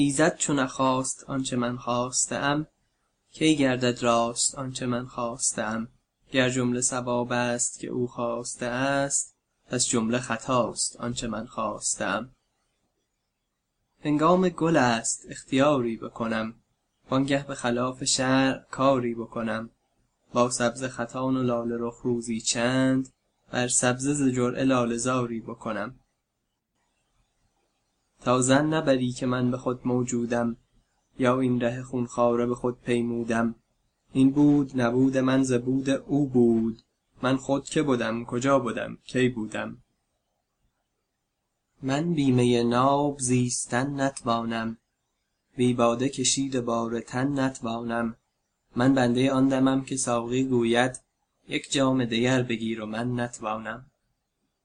ایزد چو نخواست آنچه من خواسته ام کی گردد راست آنچه من خواسته ام گر جمله صواب است که او خواسته است پس جمله خطاست آنچه من خواسته ام هنگام گل است اختیاری بکنم. وانگه به خلاف شرع کاری بکنم. با سبزه خطان و لاله رخ روزی چند بر سبزه ز جرعه لاله زاری بکنم. تا ظن نبری که من به خود موجودم یا این ره خون خواره به خود پیمودم. این بود نبود من ز بود او بود. من خود که بدم کجا بدم کی بودم؟ من بی می ناب زیستن نتوانم. بی باده کشید بار تن نتوانم. من بنده آن دمم که ساقی گوید یک جام دگر بگیر و من نتوانم.